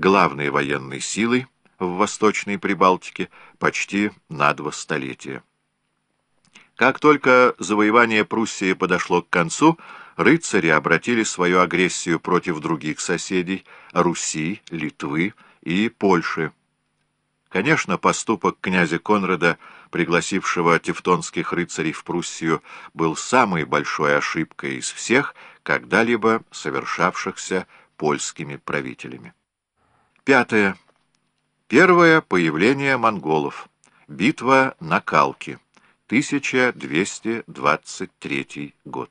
главной военной силой в Восточной Прибалтике почти на два столетия. Как только завоевание Пруссии подошло к концу, рыцари обратили свою агрессию против других соседей – Руси, Литвы и Польши. Конечно, поступок князя Конрада, пригласившего тевтонских рыцарей в Пруссию, был самой большой ошибкой из всех, когда-либо совершавшихся польскими правителями. Пятое. Первое появление монголов. Битва на Калке. 1223 год.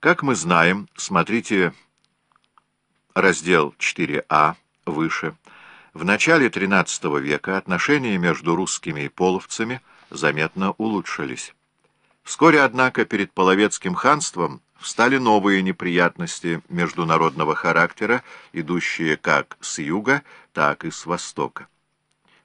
Как мы знаем, смотрите раздел 4а выше, в начале XIII века отношения между русскими и половцами заметно улучшились. Вскоре, однако, перед Половецким ханством встали новые неприятности международного характера, идущие как с юга, так и с востока.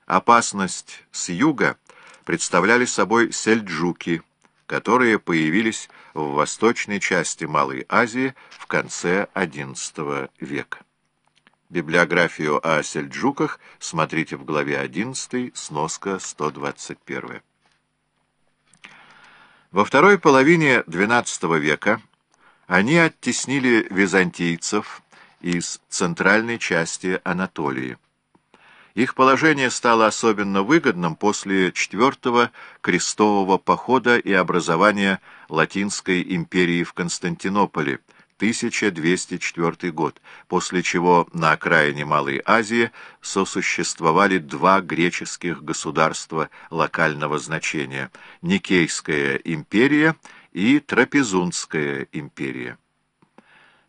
Опасность с юга представляли собой сельджуки, которые появились в восточной части Малой Азии в конце XI века. Библиографию о сельджуках смотрите в главе 11, сноска 121. Во второй половине XII века они оттеснили византийцев из центральной части Анатолии. Их положение стало особенно выгодным после Четвертого крестового похода и образования Латинской империи в Константинополе, 1204 год, после чего на окраине Малой Азии сосуществовали два греческих государства локального значения – Никейская империя и Трапезунская империя.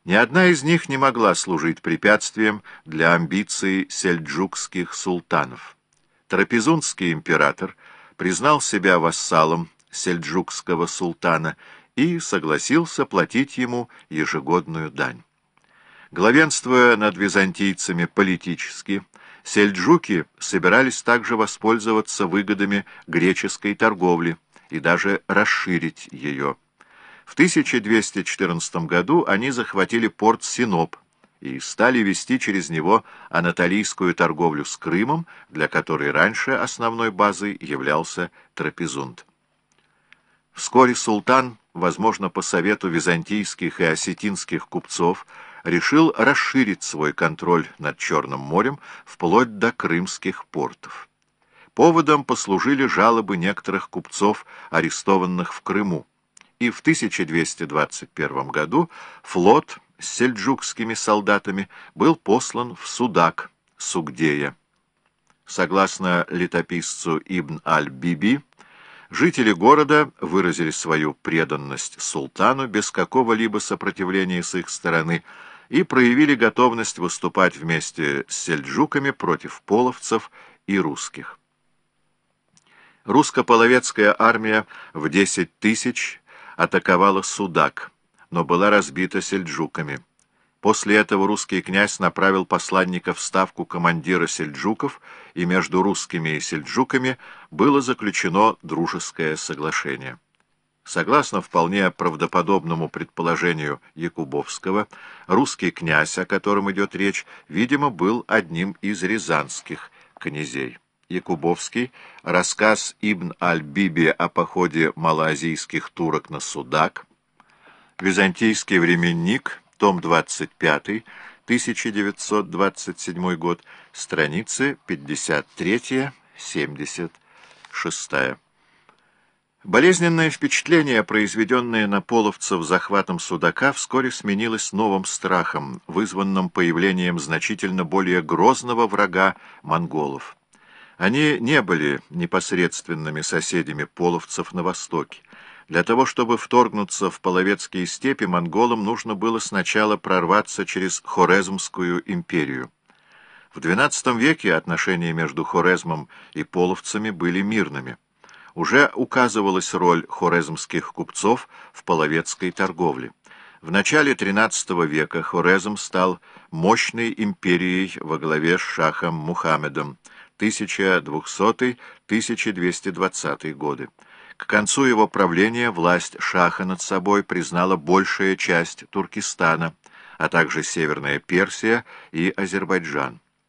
Ни одна из них не могла служить препятствием для амбиций сельджукских султанов. Трапезунский император признал себя вассалом сельджукского султана и согласился платить ему ежегодную дань. Главенствуя над византийцами политически, сельджуки собирались также воспользоваться выгодами греческой торговли и даже расширить ее. В 1214 году они захватили порт Синоп и стали вести через него анатолийскую торговлю с Крымом, для которой раньше основной базой являлся Трапезунд. Вскоре султан, возможно, по совету византийских и осетинских купцов, решил расширить свой контроль над Черным морем вплоть до крымских портов. Поводом послужили жалобы некоторых купцов, арестованных в Крыму и в 1221 году флот с сельджукскими солдатами был послан в Судак, Сугдея. Согласно летописцу Ибн аль-Биби, жители города выразили свою преданность султану без какого-либо сопротивления с их стороны и проявили готовность выступать вместе с сельджуками против половцев и русских. Русско-половецкая армия в 10 тысяч атаковала Судак, но была разбита сельджуками. После этого русский князь направил посланника в ставку командира сельджуков, и между русскими и сельджуками было заключено дружеское соглашение. Согласно вполне правдоподобному предположению Якубовского, русский князь, о котором идет речь, видимо, был одним из рязанских князей. Якубовский, рассказ Ибн аль-Биби о походе малоазийских турок на Судак, Византийский временник, том 25, 1927 год, страницы 53-76. Болезненное впечатление, произведенное на половцев захватом Судака, вскоре сменилось новым страхом, вызванным появлением значительно более грозного врага монголов. Они не были непосредственными соседями половцев на востоке. Для того, чтобы вторгнуться в половецкие степи, монголам нужно было сначала прорваться через Хорезмскую империю. В XII веке отношения между Хорезмом и половцами были мирными. Уже указывалась роль хорезмских купцов в половецкой торговле. В начале XIII века Хорезм стал мощной империей во главе с шахом Мухаммедом, 1200-1220 годы. К концу его правления власть шаха над собой признала большая часть Туркестана, а также Северная Персия и Азербайджан.